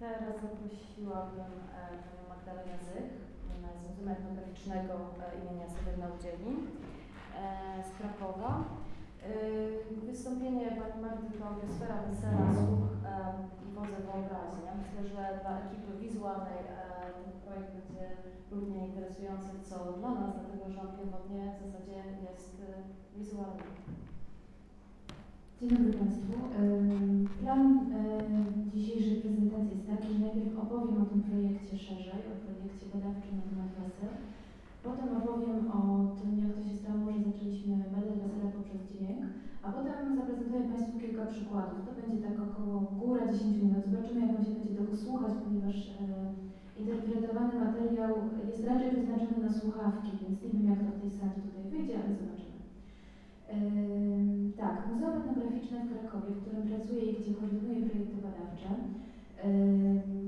Teraz zaprosiłabym e, panią Magdalenę Zych z Muzeum Etnograficznego e, imienia Sewerna Udzieli e, z Krakowa. Wystąpienie pani Magdy to Sfera Wesela, Słuch i Wodze Wyobraźnia. Myślę, że dla ekipy wizualnej ten projekt będzie równie interesujący co dla nas, dlatego że on pierwotnie w zasadzie jest wizualny. Dzień dobry Państwu. Plan dzisiejszej prezentacji jest taki, że najpierw opowiem o tym projekcie szerzej, o projekcie badawczym na temat wesel. Potem opowiem o tym, jak to się stało, że zaczęliśmy badać wesela poprzez dźwięk, a potem zaprezentuję Państwu kilka przykładów. To będzie tak około góra 10 minut. Zobaczymy, jak Wam się będzie tego słuchać, ponieważ interpretowany materiał jest raczej przeznaczony na słuchawki, więc nie wiem, jak to w tej sali tutaj wyjdzie, ale zobaczymy. Tak, Muzeum Etnograficzne w Krakowie, w którym pracuję i gdzie koordynuję projekty badawcze.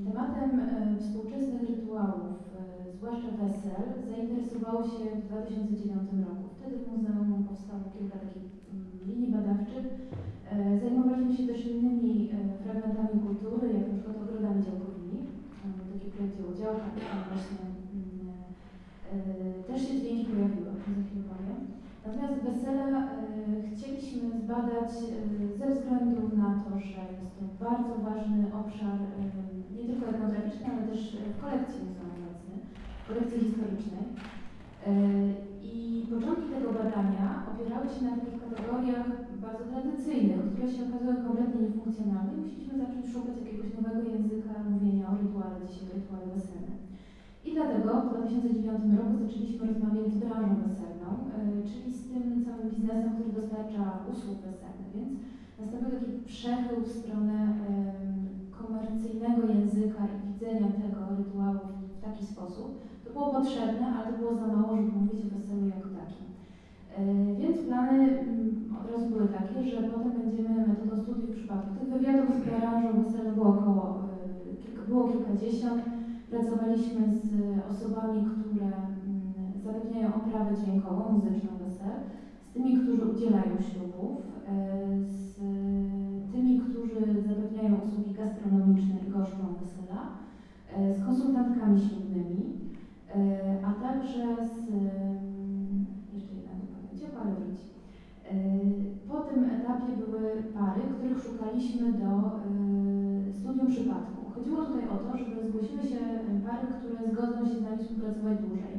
Tematem e, współczesnych rytuałów, e, zwłaszcza wesel, zainteresowało się w 2009 roku. Wtedy w muzeum powstało kilka takich mm, linii badawczych. E, zajmowaliśmy się też innymi fragmentami kultury, jak na przykład ogrodami działkowymi. Taki projekt tam właśnie mm, też się dźwięki pojawiły, o za chwilę powiem. Natomiast wesela e, chcieliśmy zbadać e, ze względu na to, że jest to bardzo ważny obszar e, nie tylko etnograficzny, ale też w kolekcji muzeum obecny, kolekcji historycznej. I początki tego badania opierały się na takich kategoriach bardzo tradycyjnych, które się okazały kompletnie niefunkcjonalne. Musieliśmy zacząć szukać jakiegoś nowego języka mówienia o rytuale, dzisiaj rytuale weselne. I dlatego w 2009 roku zaczęliśmy rozmawiać z branżą weselną, czyli z tym całym biznesem, który dostarcza usług weselnych, więc nastąpił taki przechył w stronę komercyjnego języka i widzenia tego rytuału w taki sposób. To było potrzebne, ale to było za mało, żeby mówić o weselu jako takim. E, więc plany mm, od razu były takie, że potem będziemy metodą studiów przypadku. Tych wywiadów z branżą weselną było około, e, było kilkadziesiąt. Pracowaliśmy z osobami, które zapewniają oprawę dźwiękową, muzyczną wesel, z tymi, którzy udzielają ślubów, e, z tymi, którzy zapewniają usługi gastronomiczne i goszczą wesela, e, z konsultantkami ślubnymi, e, a także z, jeszcze jedna wypowiedź, ale wróci. Po tym etapie były pary, których szukaliśmy do studium przypadku. Chodziło tutaj o to, żeby zgłosiły się pary, które zgodzą się z nami współpracować dłużej,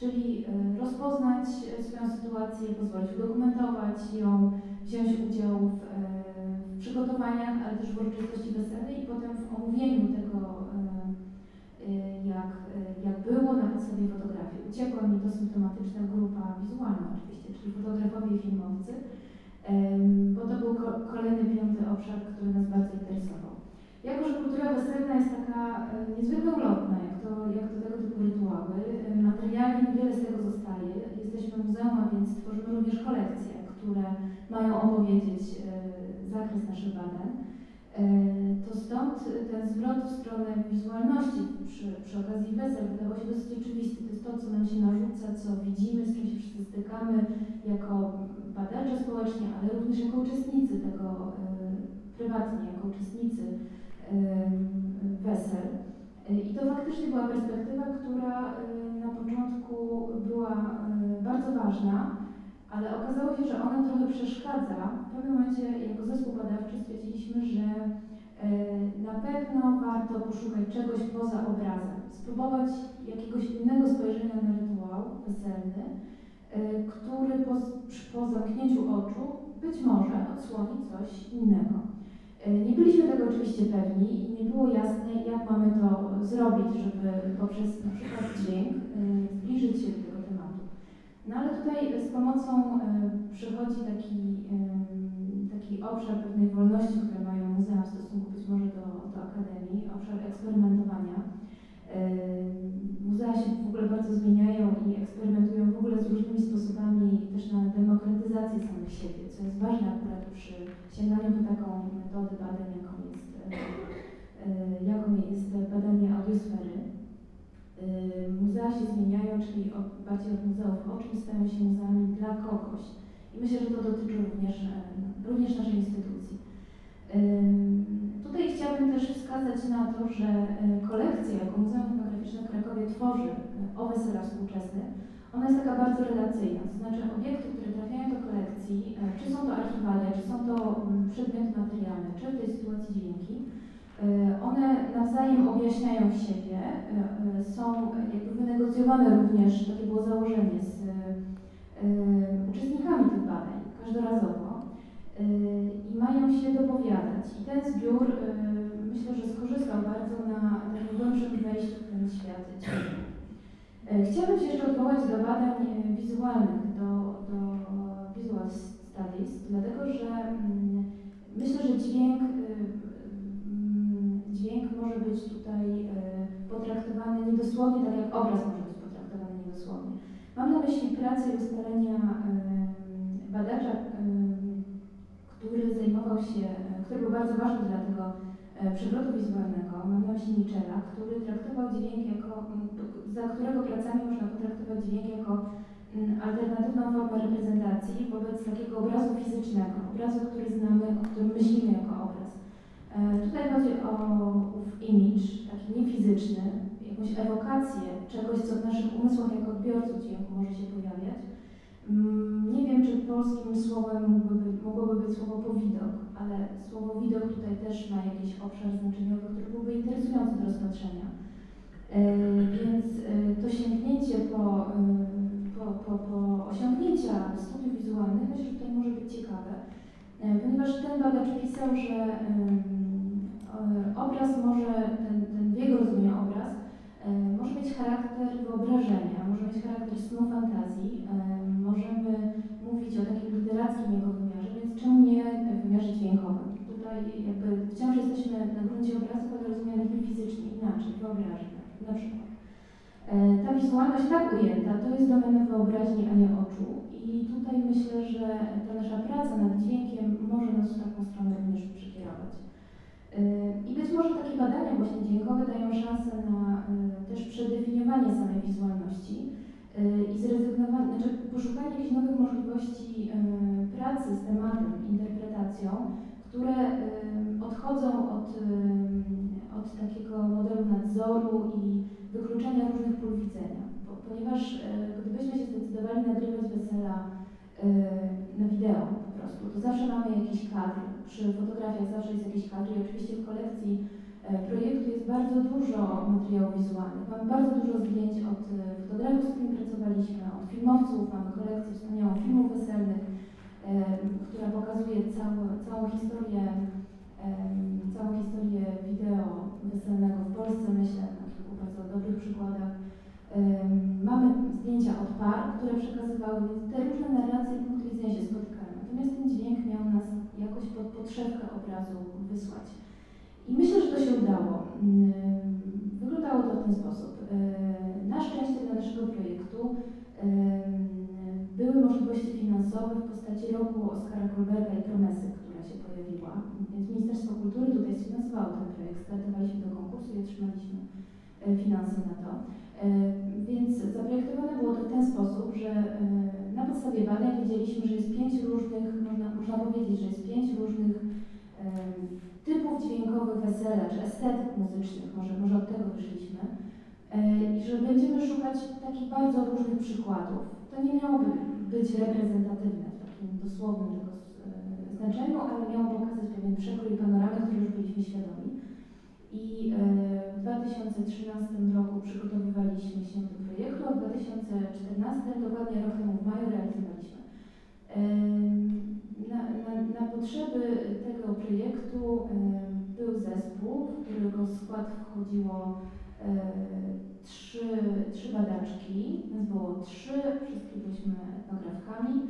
czyli e, rozpoznać swoją sytuację, pozwolić udokumentować ją, wziąć udział w, e, w przygotowaniach, ale też w uroczystości weselnej i potem w omówieniu tego, e, jak, jak było na podstawie fotografii. Uciekła mi to symptomatyczna grupa wizualna oczywiście, czyli fotografowie i filmowcy, bo to był kolejny piąty obszar, który nas bardzo interesował. Jako, że kultura weselna jest taka e, niezwykle ulotna, jak to, jak to tego typu rytuały, e, materialnie niewiele z tego zostaje. Jesteśmy muzeum, a więc tworzymy również kolekcje, które mają opowiedzieć e, zakres naszych badań. To stąd ten zwrot w stronę wizualności przy, przy okazji wesel wydawał się dosyć oczywisty. To jest to, co nam się narzuca, co widzimy, z czym się wszyscy stykamy jako badacze społecznie, ale również jako uczestnicy tego prywatnie, jako uczestnicy wesel. I to faktycznie była perspektywa, która na początku była bardzo ważna, ale okazało się, że ona trochę przeszkadza. W pewnym momencie jako zespół badawczy stwierdziliśmy, że na pewno warto poszukać czegoś poza obrazem, spróbować jakiegoś innego spojrzenia na rytuał weselny, który po, po zamknięciu oczu być może odsłoni coś innego. E, nie byliśmy tego oczywiście pewni i nie było jasne, jak mamy to zrobić, żeby poprzez na przykład dźwięk e, zbliżyć się do tego tematu. No ale tutaj z pomocą e, przychodzi taki, taki obszar pewnej wolności, które mają muzea w stosunku być może do, do akademii, obszar eksperymentowania. Muzea się w ogóle bardzo zmieniają i eksperymentują w ogóle z różnymi sposobami też na demokratyzację samych siebie, co jest ważne akurat przy sięganiu po taką metodę badań, jaką jest, e, e, jaką jest badanie audiosfery. E, muzea się zmieniają, czyli bardziej od muzeów oczym stają się muzeami dla kogoś. I myślę, że to dotyczy również, również naszej instytucji. Tutaj chciałabym też wskazać na to, że kolekcja, jaką Muzeum Etnograficzne w Krakowie tworzy o weselach współczesnych, ona jest taka bardzo relacyjna. To znaczy obiekty, które trafiają do kolekcji, e, czy są to archiwalia, czy są to mm, przedmioty materialne, czy w tej sytuacji dźwięki, one nawzajem objaśniają siebie, są jakby wynegocjowane również, takie było założenie, z uczestnikami tych badań, każdorazowo i mają się dopowiadać. I ten zbiór myślę, że skorzystał bardzo na takim głębszym wejściu w ten świat chciałabym się jeszcze odwołać do badań y, wizualnych, do, do Visual Studies, dlatego że mm, myślę, że dźwięk, mm, dźwięk może być tutaj potraktowany niedosłownie, tak jak obraz może być potraktowany niedosłownie. Mam na myśli pracę i ustalenia badacza który zajmował się, który był bardzo ważny dla tego e, przewrotu wizualnego, myśli Michela, który traktował dźwięk jako, za którego pracami można potraktować dźwięk jako alternatywną formę reprezentacji wobec takiego obrazu fizycznego, obrazu, który znamy, o którym myślimy jako obraz. E, tutaj chodzi o image, taki niefizyczny, jakąś ewokację czegoś, co w naszych umysłach jako odbiorców dźwięku może się pojawiać, nie wiem, czy polskim słowem mógłby, mogłoby być słowo powidok, ale słowo widok tutaj też ma jakiś obszar znaczeniowy, który byłby interesujący do rozpatrzenia. E, więc e, to sięgnięcie po, e, po, po, po osiągnięcia studiów wizualnych myślę, że tutaj może być ciekawe, ponieważ ten badacz pisał, że obraz może, ten, ten w jego rozumieniu obraz, może mieć charakter wyobrażenia, może mieć charakter snu fantazji, możemy mówić o takim literackim jego wymiarze, więc czemu nie w wymiarze dźwiękowym? Tutaj jakby wciąż jesteśmy na gruncie obrazów, ale rozumianych nie fizycznie, inaczej, wyobraźni na przykład. E, ta wizualność tak ujęta to jest domena wyobraźni, a nie oczu. I tutaj myślę, że ta nasza praca nad dźwiękiem może nas w taką stronę również przekierować. E, I być może takie badania właśnie dźwiękowe dają szansę na e, też przedefiniowanie samej wizualności i zrezygnowanie, znaczy poszukanie jakichś nowych możliwości y, pracy z tematem, interpretacją, które y, odchodzą od, od takiego modelu nadzoru i wykluczenia różnych pól widzenia. ponieważ gdybyśmy się zdecydowali nagrywać wesela na wideo po prostu, to zawsze mamy jakiś kadr. Przy fotografiach zawsze jest jakiś kadr i oczywiście w kolekcji projektu jest bardzo dużo materiałów wizualnych. Mamy bardzo dużo zdjęć od e, fotografów, z którymi pracowaliśmy, od filmowców, mamy kolekcję wspaniałą filmów weselnych, e, która pokazuje całą, całą historię całą historię wideo weselnego w Polsce, myślę, na kilku bardzo dobrych przykładach. Mamy zdjęcia od par, które przekazywały, więc te różne narracje, punkty widzenia się spotykają. Natomiast ten dźwięk miał nas jakoś pod podszewkę obrazu wysłać. I myślę, że to się udało. Mm, wyglądało to w ten sposób. E, na szczęście dla naszego projektu były możliwości finansowe w postaci roku Oskara Kolberga i Promesy, która się pojawiła. Więc Ministerstwo Kultury tutaj sfinansowało ten projekt. Startowaliśmy do konkursu i otrzymaliśmy e, finanse na to. E, więc zaprojektowane było to w ten sposób, że na podstawie badań wiedzieliśmy, że jest pięć różnych, można, można powiedzieć, że jest pięć różnych typów dźwiękowych wesela, czy estetyk muzycznych, może, może od tego wyszliśmy, i że będziemy szukać takich bardzo różnych przykładów. To nie miałoby być reprezentatywne w takim dosłownym tego e, znaczeniu, ale miało pokazać pewien przekrój panoramy, który już byliśmy świadomi. I w 2013 roku przygotowywaliśmy się do projektu, a w 2014, dokładnie rok temu w maju, realizowaliśmy. Na, na, na, potrzeby tego projektu był zespół, w którego skład wchodziło trzy, trzy badaczki, nas było trzy, wszystkie byliśmy etnografkami.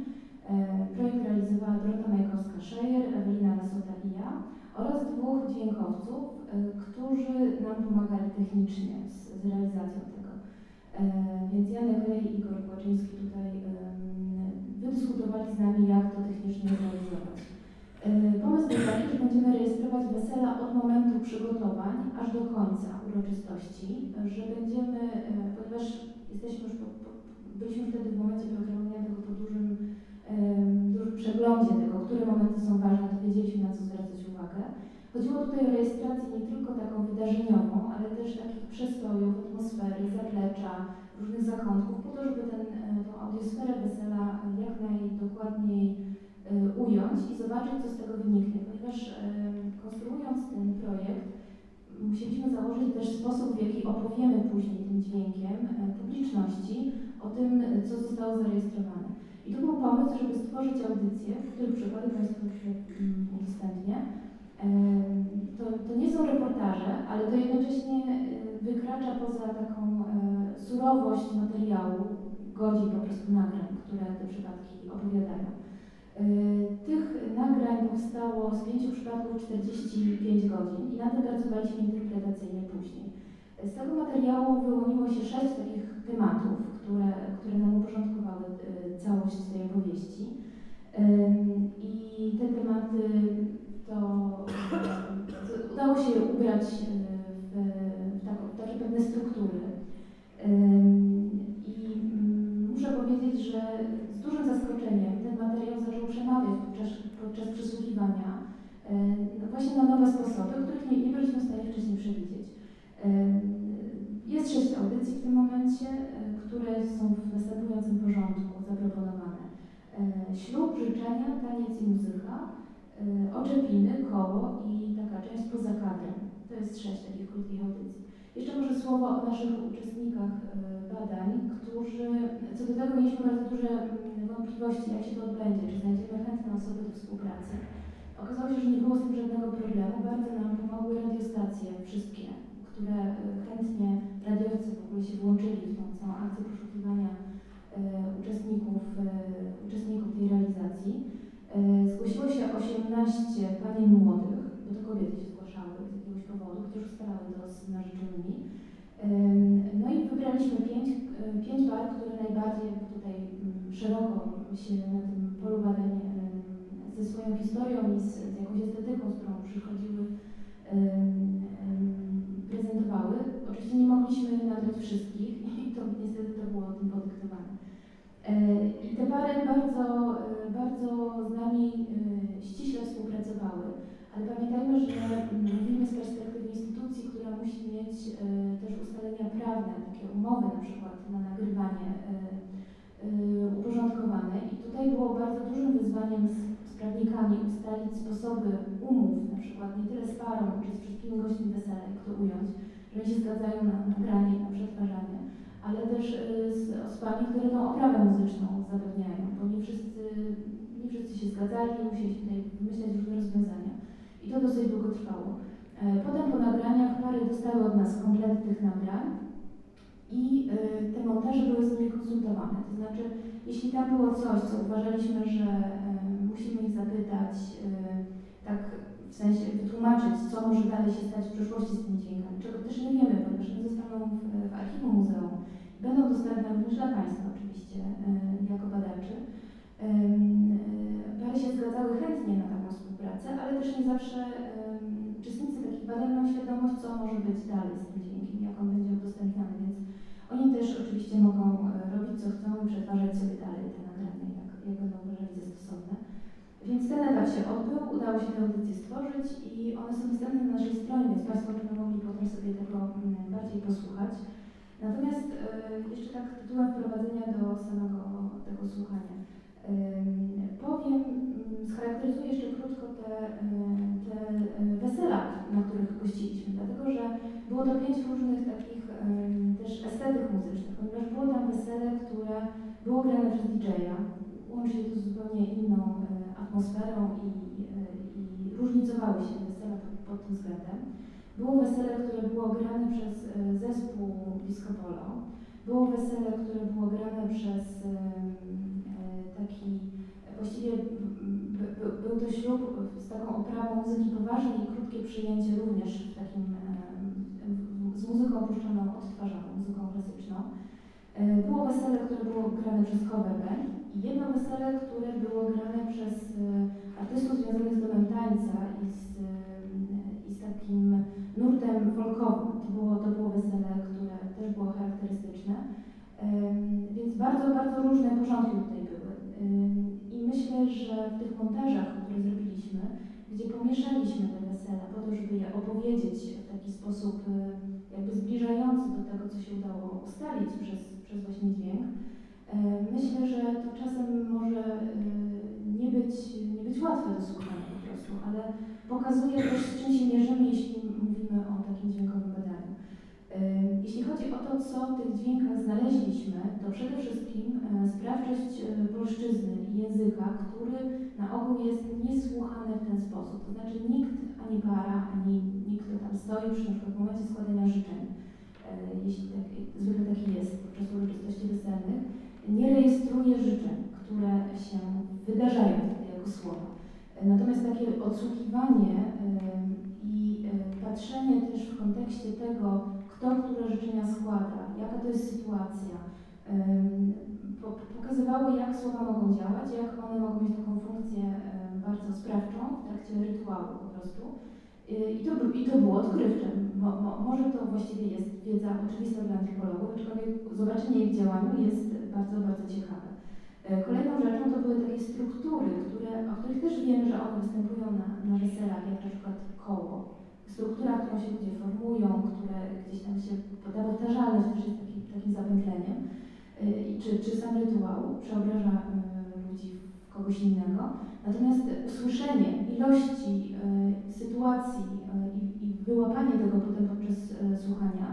Projekt realizowała Dorota Majkowska-Szejer, Ewelina Lasota i ja oraz dwóch dźwiękowców, którzy nam pomagali technicznie z, z realizacją tego. Więc Janek Rej i Igor tutaj wydyskutowali z nami, jak to technicznie zrealizować. E, pomysł był taki, że będziemy rejestrować wesela od momentu przygotowań aż do końca uroczystości, że będziemy, e, ponieważ jesteśmy już po, po, byliśmy wtedy w momencie programowania tego po dużym, dużym przeglądzie tego, które momenty są ważne, to wiedzieliśmy na co zwracać uwagę. Chodziło tutaj o rejestrację nie tylko taką wydarzeniową, ale też takich przestojów, atmosfery, zaplecza, różnych zakątków, po to, żeby ten, e, tą audiosferę wesela jak najdokładniej e, ująć i zobaczyć, co z tego wyniknie, ponieważ e, konstruując ten projekt, musieliśmy założyć też sposób, w jaki opowiemy później tym dźwiękiem publiczności o tym, co zostało zarejestrowane. I to był pomysł, żeby stworzyć audycję, których przykłady Państwu udostępnię. To, to nie są reportaże, ale to jednocześnie wykracza poza taką surowość materiału, godzin po prostu nagrań, które te przypadki opowiadają. Tych nagrań powstało z pięciu przypadków 45 godzin i na tym pracowaliśmy interpretacyjnie później. Z tego materiału wyłoniło się sześć takich tematów, które, które nam uporządkowały całość tej opowieści. I te tematy to udało się ubrać w, w, tak, w takie pewne struktury. Podczas, podczas przesłuchiwania no właśnie na nowe sposoby, których nie, nie byliśmy w stanie wcześniej przewidzieć. Jest sześć audycji w tym momencie, e, które są w następującym porządku zaproponowane. E, ślub, życzenia, taniec i muzyka, e, oczepiny, koło i taka część poza kadrem. To jest sześć takich krótkich audycji. Jeszcze może słowo o naszych uczestnikach badań, którzy co do tego mieliśmy bardzo duże wątpliwości, jak się to odbędzie, czy znajdziemy chętne osoby do współpracy. Okazało się, że nie było z tym żadnego problemu. Bardzo nam pomogły radiostacje, wszystkie, które chętnie radiowcy w ogóle się włączyli w tą całą akcję poszukiwania uczestników, uczestników tej realizacji. Zgłosiło się 18 panien młodych, bo to kobiety się zgłaszały z jakiegoś powodu, chociaż ustalały to z narzeczonymi. No i wybraliśmy pięć, pięć par, które najbardziej szeroko się na tym polu badań ze swoją historią i z, z jakąś estetyką, z którą przychodziły, prezentowały. Oczywiście nie mogliśmy nagrać wszystkich i to niestety to było tym podyktowane. E, I te pary bardzo, e, bardzo z nami e, ściśle współpracowały, ale pamiętajmy, że mówimy z perspektywy instytucji, która musi mieć też ustalenia prawne, takie umowy na przykład na nagrywanie uporządkowane. I tutaj było bardzo dużym wyzwaniem z prawnikami ustalić sposoby umów, na przykład nie tyle z parą, czy z wszystkimi gośćmi wesela, jak to ująć, że się zgadzają na nagranie, na przetwarzanie, ale też y, z osobami, które tą oprawę muzyczną zapewniają, bo nie wszyscy, nie wszyscy się zgadzali, musieli tutaj wymyślać różne rozwiązania. I to dosyć długo trwało. E, potem po nagraniach pary dostały od nas komplet tych nagrań i y, te montaże były z nimi konsultowane. To znaczy, jeśli tam było coś, co uważaliśmy, że musimy ich zapytać, y, tak w sensie wytłumaczyć, co może dalej się stać w przyszłości z tymi dźwiękami, czego też nie wiemy, ponieważ one zostaną w, w archiwum muzeum. Będą dostępne również dla Państwa oczywiście, y, jako badaczy. Pary się zgadzały chętnie na taką współpracę, ale też nie zawsze uczestnicy takich badań mają świadomość, co może być dalej z tym dźwiękiem, jak on będzie udostępniany, więc oni też oczywiście mogą e, robić co chcą przetwarzać sobie dalej te nagrania, jak, jak będą uważali za stosowne. Więc ten etap się odbył, udało się te audycje stworzyć i one są dostępne na naszej stronie, więc Państwo będą mogli potem sobie tego mm, bardziej posłuchać. Natomiast e, jeszcze tak tytułem wprowadzenia do samego tego słuchania. Powiem, mm, scharakteryzuję jeszcze krótko te, e, te wesela, na których gościliśmy, dlatego że było to pięć różnych takich też estetyk muzycznych, ponieważ było tam wesele, które było grane przez DJ-a, łączy się to z zupełnie inną atmosferą i, i różnicowały się wesele pod, tym względem. Było wesele, które było grane przez e, zespół Disco Polo. Było wesele, które było grane przez e, taki, właściwie był to ślub z taką oprawą muzyki poważnej i krótkie przyjęcie również w takim, muzyką puszczoną odtwarzaną, muzyką klasyczną. E, było wesele, które było grane przez cover band i jedno wesele, które było grane przez e, artystów związanych z domem tańca i z, e, i z takim nurtem folkowym. To było, to było wesele, które też było charakterystyczne. Więc bardzo, bardzo różne porządki tutaj były. I myślę, że w tych montażach, które zrobiliśmy, gdzie pomieszaliśmy te wesela, po to, żeby je opowiedzieć w taki sposób jakby zbliżający do tego, co się udało ustalić przez, przez właśnie dźwięk. Y, Myślę, że to czasem może y, nie być, nie być łatwe do słuchania po prostu, ale pokazuje też, z czym się mierzymy, jeśli mówimy o takim dźwiękowym badaniu. Y, Jeśli chodzi o to, co w tych dźwiękach znaleźliśmy, to przede wszystkim sprawczość polszczyzny i języka, który na ogół jest niesłuchany w ten sposób. To znaczy nikt, ani para, ani nikt, kto tam stoi już na przykład w momencie składania życzeń, y, jeśli tak, zwykle taki jest podczas uroczystości weselnych, nie rejestruje życzeń, które się wydarzają jako słowa. Natomiast takie odsłuchiwanie y, i y, patrzenie też w kontekście tego, kto które życzenia składa, jaka to jest sytuacja, ym, po- pokazywało, jak słowa mogą działać, jak one mogą mieć taką funkcję bardzo sprawczą w trakcie rytuału po prostu. I to, by- I to było odkrywcze. Mo, mo, może to właściwie jest wiedza oczywista dla antropologów, aczkolwiek zobaczenie ich działania jest bardzo, bardzo ciekawe. Y, Kolejną rzeczą to były takie struktury, które, o których też wiemy, że one występują na, na weselach, jak na przykład koło. Struktura, którą się ludzie formują, które gdzieś tam się, ta powtarzalność też jest takim, takim zapętleniem. I czy, czy sam rytuał przeobraża y, ludzi w kogoś innego. Natomiast usłyszenie ilości y, sytuacji y, i, i wyłapanie tego potem podczas y, słuchania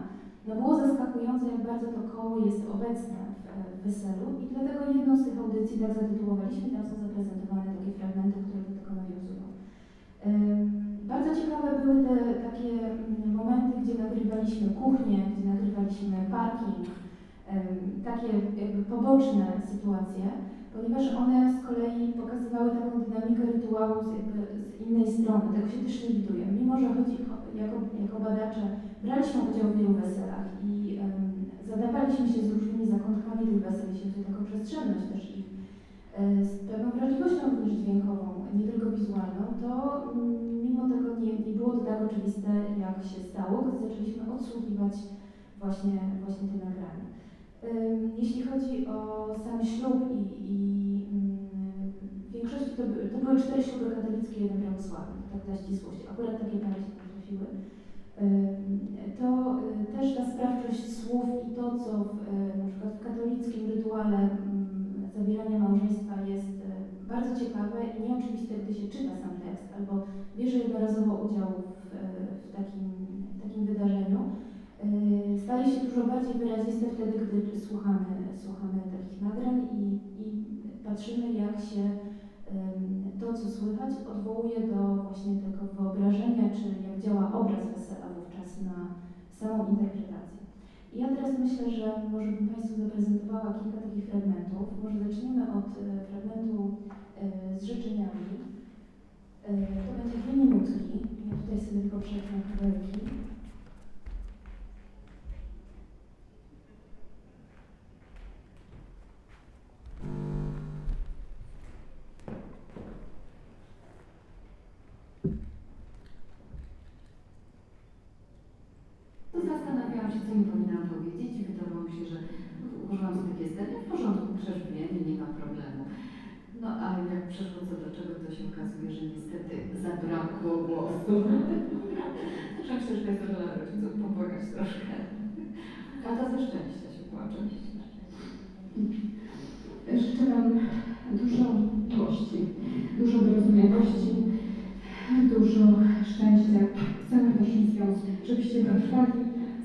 no było zaskakujące, jak bardzo to koło jest obecne w, weselu i dlatego jedną z tych audycji tak zatytułowaliśmy, tam są zaprezentowane takie fragmenty, które do tego nawiązują. Bardzo ciekawe były te takie mm, momenty, gdzie nagrywaliśmy kuchnię, gdzie nagrywaliśmy parking, takie jakby poboczne sytuacje, ponieważ one z kolei pokazywały taką dynamikę rytuału z, jakby z innej strony. Tego się też nie widuje. Mimo, że chodzi jako, jako badacze, braliśmy udział w wielu weselach i em, zadawaliśmy się z różnymi zakątkami tych wesel, jeśli chodzi o taką przestrzenność też ich, e, z pewną wrażliwością również dźwiękową, nie tylko wizualną, to mm, mimo tego nie, nie było to tak oczywiste, jak się stało, gdy zaczęliśmy odsłuchiwać właśnie, właśnie te nagrania. Jeśli chodzi o sam ślub i, i mm, w większości to, to były cztery śluby katolickie, jeden prawosławny, tak dla ścisłości. Akurat takie pary się trafiły. To y, też ta sprawczość słów i to, co w, y, na przykład w katolickim rytuale mm, zawierania małżeństwa jest y, bardzo ciekawe i nieoczywiste, gdy się czyta sam tekst albo bierze jednorazowo udział w, w, takim, staje się dużo bardziej wyraziste wtedy, gdy słuchamy, słuchamy takich nagrań i, i patrzymy, jak się to, co słychać, odwołuje do właśnie tego wyobrażenia, czy jak działa obraz wesela wówczas na samą interpretację. I ja teraz myślę, że może bym Państwu zaprezentowała kilka takich fragmentów. Może zaczniemy od e, fragmentu e, z życzeniami. E, to będzie dwie minutki. Ja tutaj sobie tylko przetrę kawałki. Mi powinnam powiedzieć i wydawało mi się, że sobie takie zdanie, w porządku, przecież wiemy, nie ma problemu. No a jak przeszło co do czego, to się okazuje, że niestety zabrakło głosu. Że myślę, że to jest rola rodziców, popłakać troszkę. A to ze szczęścia się płacze. Życzę Wam dużo miłości, dużo wyrozumiałości,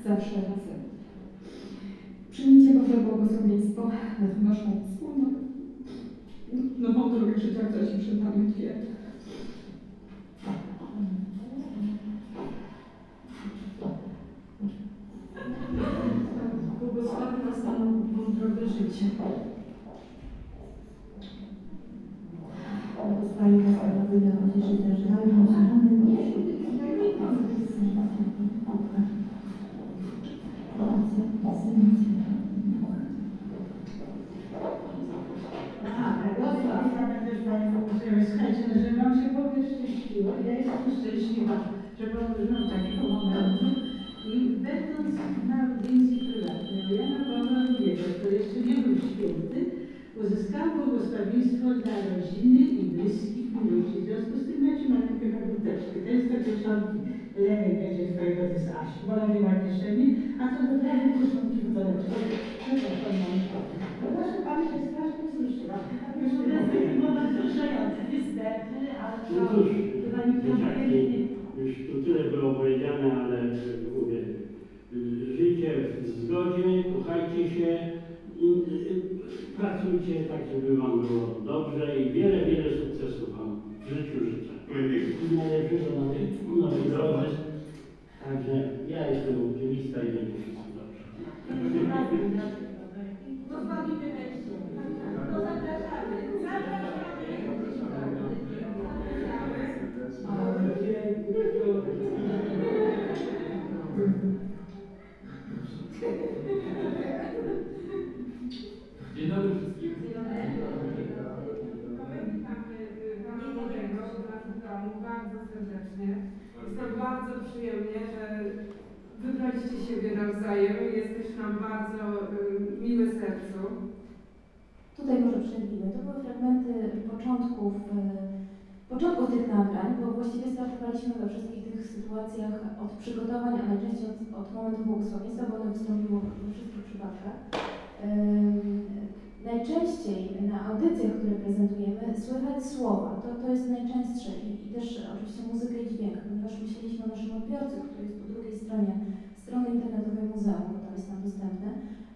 zawsze razem. Przyjmijcie Boże błogosławieństwo na tę Waszą wspólną, nową drogę życia, która się przed Wami otwiera. Błogosławi nas na nową drogę życia. Błogosławi nas Panowie na chodzie życia, że mamy A, błogosławi też Pani Bogusławie. Słuchajcie, no, że Wam się powie szczęśliwa. Ja jestem szczęśliwa, położyłam takiego momentu i będąc na audiencji prywatnej, u Jana Pawła II, to jeszcze nie był święty, Uzyskałam błogosławieństwo dla rodziny i bliskich ludzi. W związku z tym macie malutkie karteczkę. To jest do kieszonki lewej będzie twojego, to jest Asi. Bo lewej ma kieszeni, a to do prawej kieszonki w toalecie. Przepraszam, mam No proszę Pani się strasznie wzruszyła. Już To jest taki moment wzruszający, niestety, ale No to chyba nie. Już tu tyle było powiedziane, ale mówię, żyjcie w zgodzie, kochajcie się, pracujcie tak, żeby Wam było dobrze i wiele, wiele sukcesów Wam w życiu życzę. I najlepszego na tej nowej drodze. Także ja jestem optymista i będzie wszystko dobrze. No zapraszamy. Dzień dobry wszystkim. Witamy y, Pana Młodego w naszym domu bardzo serdecznie. Jest nam bardzo przyjemnie, że wybraliście siebie nawzajem. Jesteś nam bardzo y, miły sercu. Tutaj może przerwimy. To były fragmenty początków, początków tych nagrań, bo właściwie startowaliśmy we wszystkich tych sytuacjach od przygotowań, a najczęściej od, od momentu błogosławieństwa, bo ono wystąpiło we wszystkich przypadkach. Najczęściej na audycjach, które prezentujemy, słychać słowa. To, to jest najczęstsze I, i też oczywiście muzykę i dźwięk, ponieważ myśleliśmy o naszym odbiorcy, który jest po drugiej stronie strony internetowej muzeum, bo tam jest nam dostępne,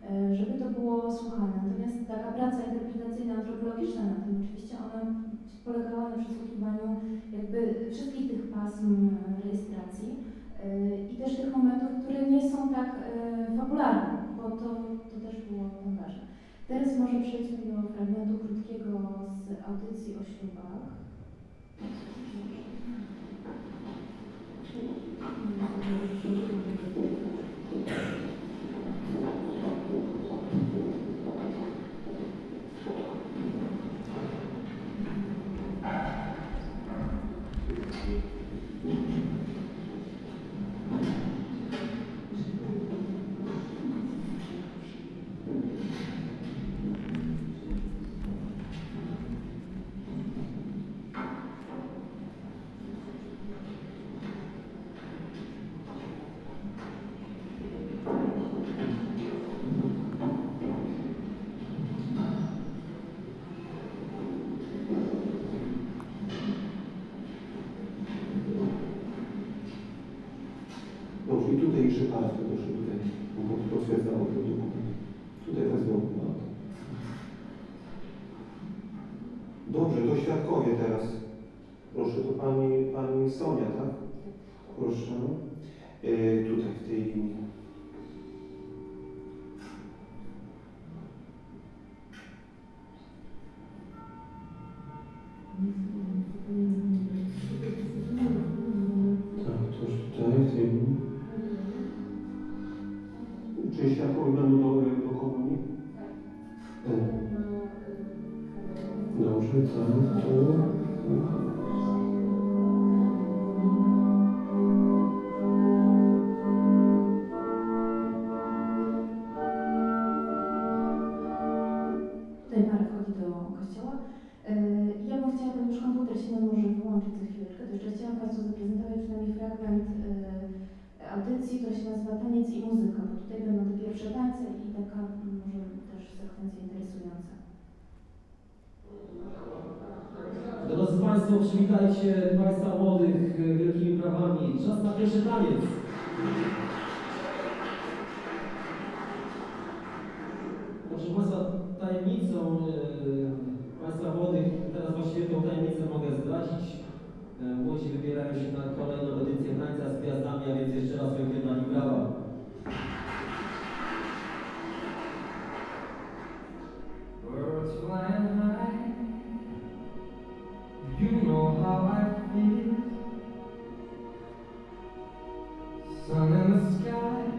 e, żeby to było słuchane. Natomiast taka praca interpretacyjna, antropologiczna na tym oczywiście, ona polegała na przesłuchiwaniu jakby wszystkich tych pasm e, rejestracji e, i też tych momentów, które nie są tak e, fabularne, bo to, to też było ważne. Teraz może przejdźmy do fragmentu krótkiego z audycji o ślubach. Dobrze, i tutaj Państwo proszę tutaj bo potwierdzało ten dokument. Tutaj wezmą. No. Dobrze, to świadkowie teraz. Proszę, to Pani, pani Sonia, tak? Proszę. E, tutaj w tej kościoła. Yy, Ja bym chciała, ten już komputer się nam może wyłączyć za chwileczkę, to jeszcze chciałam Państwu zaprezentować przynajmniej fragment yy, audycji, która się nazywa Taniec i muzyka, bo tutaj będą te pierwsze tańce i taka mm, może też sekwencja interesująca. Drodzy Państwo, przywitajcie Państwa młodych wielkimi prawami. Czas na pierwszy taniec. Proszę Państwa, tajemnicą e, Państwa młodych, teraz właściwie tą tajemnicę mogę zdradzić. E, Młodzi wybierają się na kolejną edycję Tańca z Gwiazdami, a więc jeszcze raz nich brawa. Birds flying high, you know how I feel. Sun in the sky,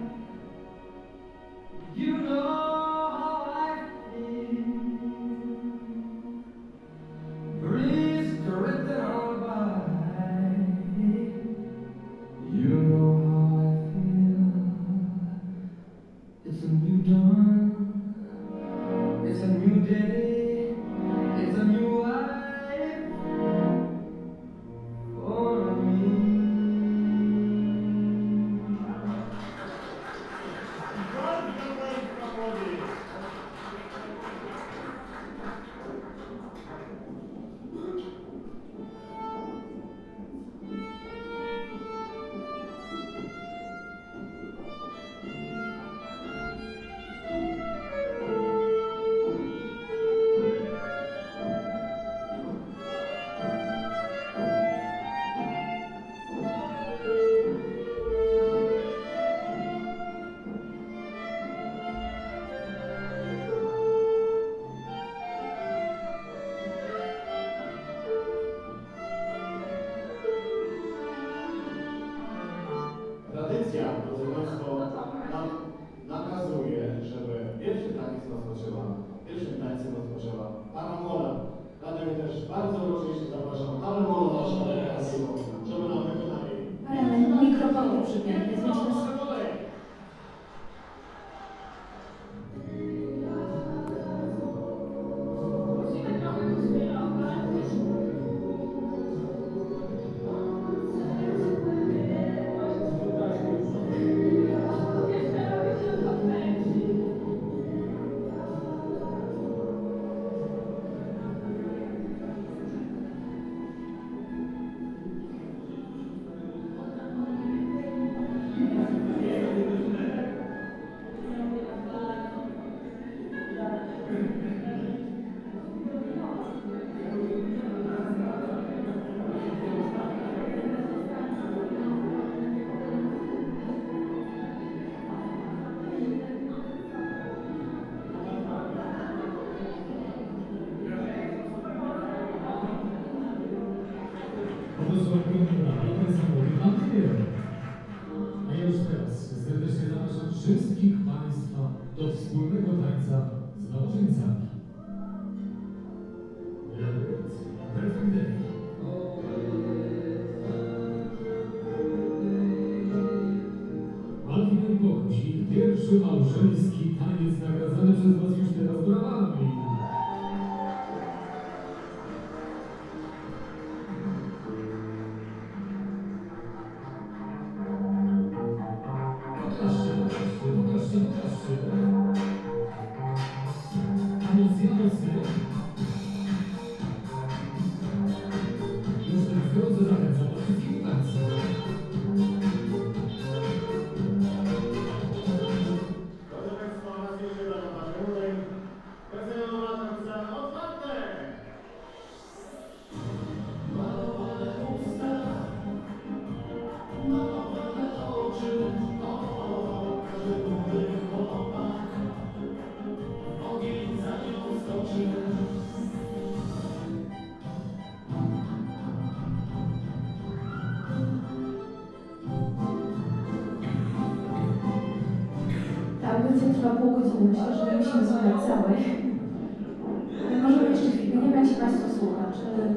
Ale Możemy jeszcze chwilkę. Nie wiem, jak się Państwo słucha. Czy...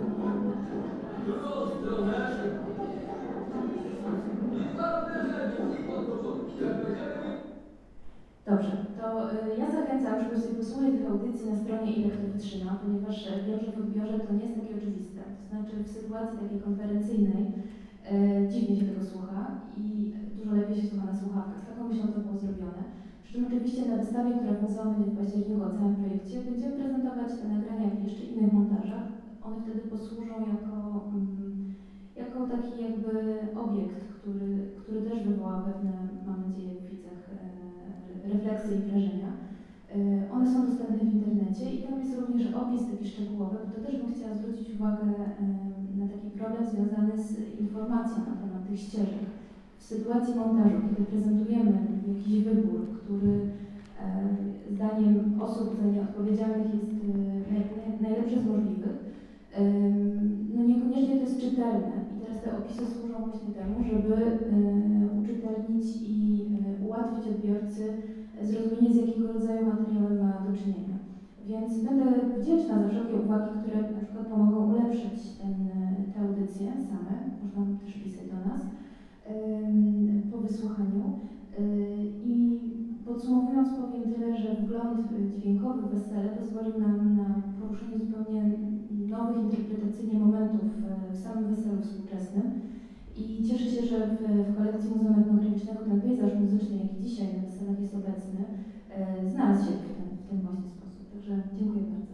Dobrze, to y, ja zachęcam, żeby sobie posłuchać tych audycji na stronie Ile Kto Wytrzyma, ponieważ e, wiem, że w odbiorze to nie jest takie oczywiste. To znaczy w sytuacji takiej konferencyjnej e, dziwnie się tego słucha i dużo lepiej się słucha na słuchawkach. Z taką myślą to było zrobione. Czym oczywiście na wystawie, która w Muzeum będzie w październiku o całym projekcie, będziemy prezentować te nagrania w jeszcze innych montażach. One wtedy posłużą jako, mm, jako taki jakby obiekt, który, który też wywoła pewne, mam nadzieję, w widzach e, refleksje i wrażenia. E, One są dostępne w internecie i tam jest również opis taki szczegółowy, bo to też bym chciała zwrócić uwagę e, na taki problem związany z informacją na temat tych ścieżek. W sytuacji montażu, kiedy prezentujemy jakiś wybór, odpowiedzialnych jest e, naj- naj- najlepszy z możliwych, no niekoniecznie to jest czytelne. I teraz te opisy służą właśnie temu, żeby e, uczytelnić i e, ułatwić odbiorcy zrozumienie, z jakiego rodzaju materiałem ma do czynienia. Więc będę wdzięczna za wszelkie uwagi, które na przykład pomogą ulepszyć ten, e, tę audycję same. Można też pisać do nas po wysłuchaniu. I Podsumowując, powiem tyle, że wgląd y, dźwiękowy w wesele pozwolił nam na poruszenie zupełnie nowych interpretacyjnie momentów e, w samym weselu współczesnym. I cieszę się, że w, w kolekcji Muzeum Etnograficznego ten pejzaż muzyczny, jaki dzisiaj na weselach jest obecny, e, znalazł się w ten, w ten właśnie sposób. Także dziękuję bardzo.